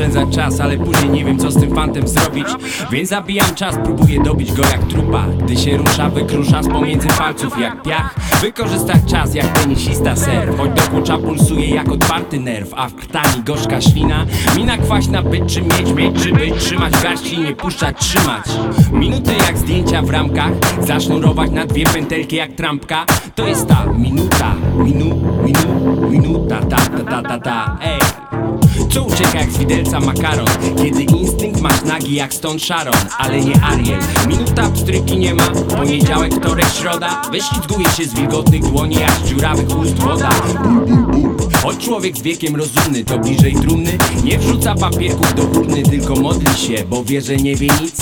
Oszczędzać czas, ale później nie wiem co z tym fantem zrobić. Więc zabijam czas, próbuję dobić go jak trupa. Gdy się rusza, wykrusza z pomiędzy palców jak piach. Wykorzystać czas jak tenisista ser. Choć do klucza pulsuje jak otwarty nerw A w krtani gorzka ślina. Mina kwaśna być czy mieć, mieć czy być Trzymać w garści nie puszczać, trzymać. Minuty jak zdjęcia w ramkach Zasznurować na dwie pętelki jak trampka. To jest ta minuta, minu, minu, minuta Ta, ta, ta, ta, ta, ej co ucieka jak z widelca makaron. Kiedy instynkt masz nagi jak stąd Sharon Ale nie Ariel. Minuta pstryki nie ma. Poniedziałek, wtorek, środa. Wyślizguje się z wilgotnych dłoni z dziurawych ust woda. Ból, ból, ból Choć człowiek z wiekiem rozumny To bliżej trumny. Nie wrzuca papierków do urny Tylko modli się, bo wie, że nie wie nic.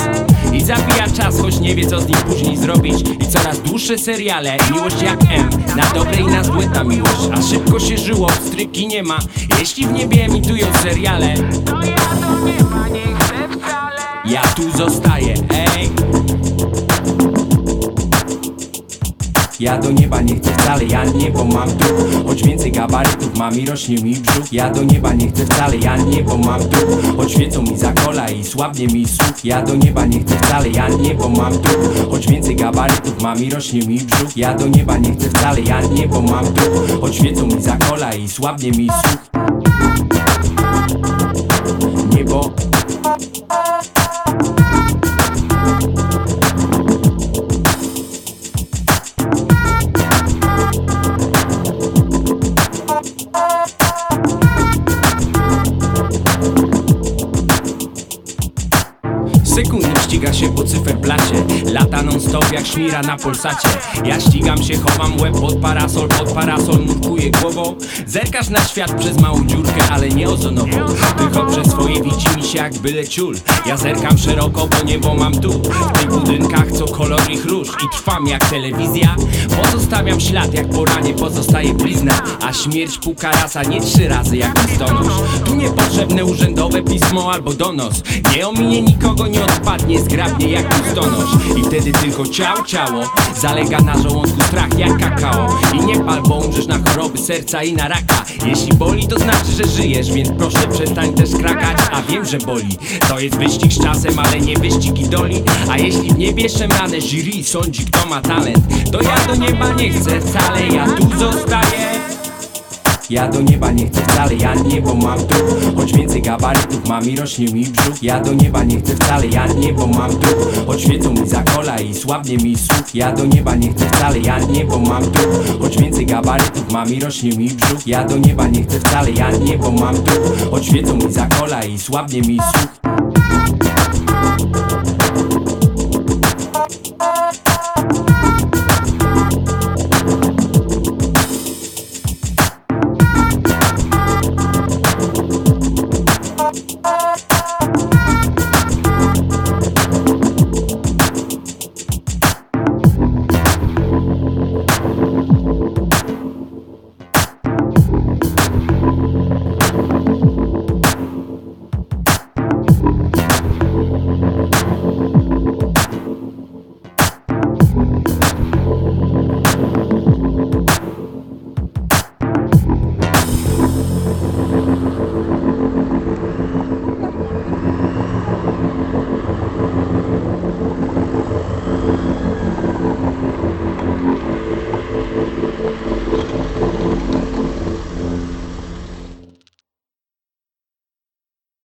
I zabija czas, choć nie wie co z nim później zrobić. I coraz dłuższe seriale Miłość jak M Na dobre i na złe ta miłość. A szybko się żyło, stryki nie ma. Jeśli w niebie emitują seriale To ja do nieba nie chcę wcale. Ja tu zostaję, ej Ja do nieba nie chcę wcale, ja niebo mam tu Choć więcej gabarytów mam i rośnie mi brzuch. Ja do nieba nie chcę wcale, ja niebo mam tu Choć świecą mi za kola i słabnie mi słuch. Ja do nieba nie chcę wcale, ja niebo mam tu Choć więcej gabarytów mam i rośnie mi brzuch. Ja do nieba nie chcę wcale, ja niebo mam tu Choć świecą mi za kola i słabnie mi słuch. Niebo Sekund ściga się po cyferblacie. Lata non stop jak szmira na polsacie. Ja ścigam się, chowam łeb pod parasol Pod parasol nurkuję głową. Zerkasz na świat przez małą dziurkę, ale nie ozonową Tylko przez swoje widzi mi się jak byle ciul. Ja zerkam szeroko, bo niebo mam tu. W tych budynkach co kolor ich róż. I trwam jak telewizja. Pozostawiam ślad jak po ranie pozostaje blizna. A śmierć puka rasa nie trzy razy jak listonosz Tu niepotrzebne urzędowe pismo albo donos. Nie ominie nikogo, nie odpadnie zgrabnie jak listonosz I wtedy tylko ciało, ciało Zalega na żołądku strach jak kakao. I nie pal, bo umrzesz na choroby serca i na raka. Jeśli boli to znaczy, że żyjesz Więc proszę przestań też krakać. A wiem, że boli. To jest wyścig z czasem, ale nie wyścig idoli A jeśli w niebie szemrane jury sądzi kto ma talent To ja do nieba nie chcę wcale, ja tu zostaję ja do nieba nie chcę wcale, ja niebo mam tu Choć więcej gabarytów mam i rośnie mi brzuch. Ja do nieba nie chcę wcale, ja niebo mam tu Choć świecą mi za kola i słabnie mi Ja do nieba nie chcę wcale, ja niebo mam tu Choć więcej gabarytów mam i rośnie mi brzuch. Ja do nieba nie chcę wcale, ja niebo mam tu Choć świecą mi za kola i słabnie mi